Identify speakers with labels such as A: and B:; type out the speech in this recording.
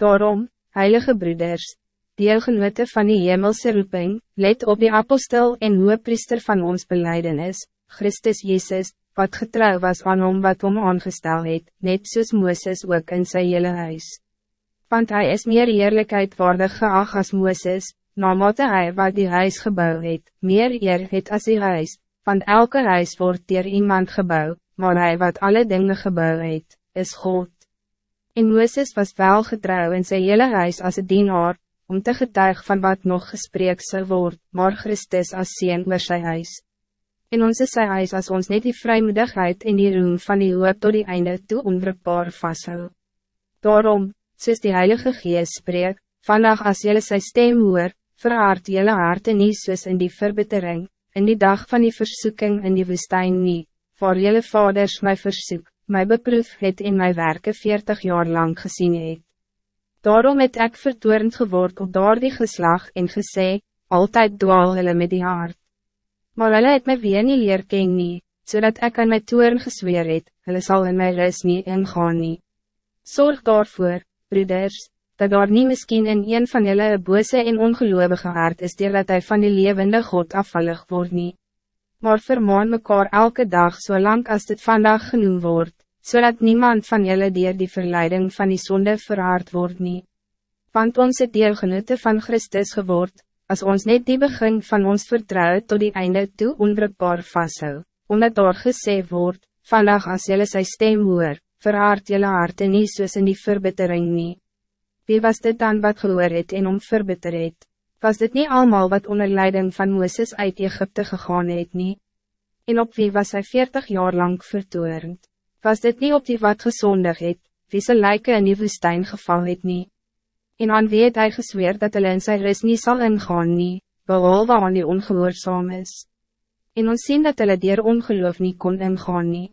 A: Daarom, heilige broeders, deelgenote van die hemelse roeping, let op die apostel en priester van ons beleidenis, Christus Jezus, wat getrouw was aan hom wat hom aangestel het, net soos Mooses ook in sy hele huis. Want hij is meer eerlijkheid waardig geacht als Mooses, naarmate hij wat die huis gebouw het, meer eer het as die huis, want elke huis wordt door iemand gebouw, maar hij wat alle dingen gebouw het, is God. En Mooses was wel getrouw in zijn hele huis als een dienaar, om te getuig van wat nog gesprek zou worden, maar Christus als zien oor sy huis. En ons is sy huis als ons net die vrijmoedigheid en die roem van die hoop tot die einde toe onwrikbaar vasthou. Daarom, soos die Heilige Geest spreek, vandaag als jylle sy stem hoor, verhaard jylle harte nie soos in die verbittering, in die dag van die versoeking in die woestijn nie, waar jylle vaders my versoek, my beproef het in my werken 40 jaar lang gezien het. Daarom het ek vertoornd geword op daar die geslag en gesê, altyd dwaal hulle met die hart. Maar hulle het my weer nie leer ken nie, so ek aan my toorn gesweer het, hulle sal in my ris nie ingaan nie. Zorg daarvoor, broeders, dat daar nie miskien in een van julle een bose en ongeloovige hart is, dat hij van die levende God afvallig wordt niet maar vermaan mekaar elke dag zolang so als dit vandaag genoemd wordt, zodat so niemand van jullie dier die verleiding van die zonde verhaard wordt niet. Want ons het deelgenote van Christus geword, als ons net die begin van ons vertrouwen tot die einde toe onwrikbaar vasthou, omdat daar gesê word, vandaag als jullie sy stem hoor, verhaard jullie harte nie soos in die verbittering nie. Wie was dit dan wat gehoor het en om verbitter het? Was dit niet allemaal wat onder leiding van Moeses uit Egypte gegaan het nie? En op wie was hij 40 jaar lang vertoornd? Was dit niet op die wat gezondig het, wie ze lijken in die woestijn geval het nie? En aan wie het hy gesweer dat hulle in sy ris nie sal ingaan nie, behalwe aan die ongehoorzaam is? En ons sien dat hulle dier ongeloof nie kon ingaan nie.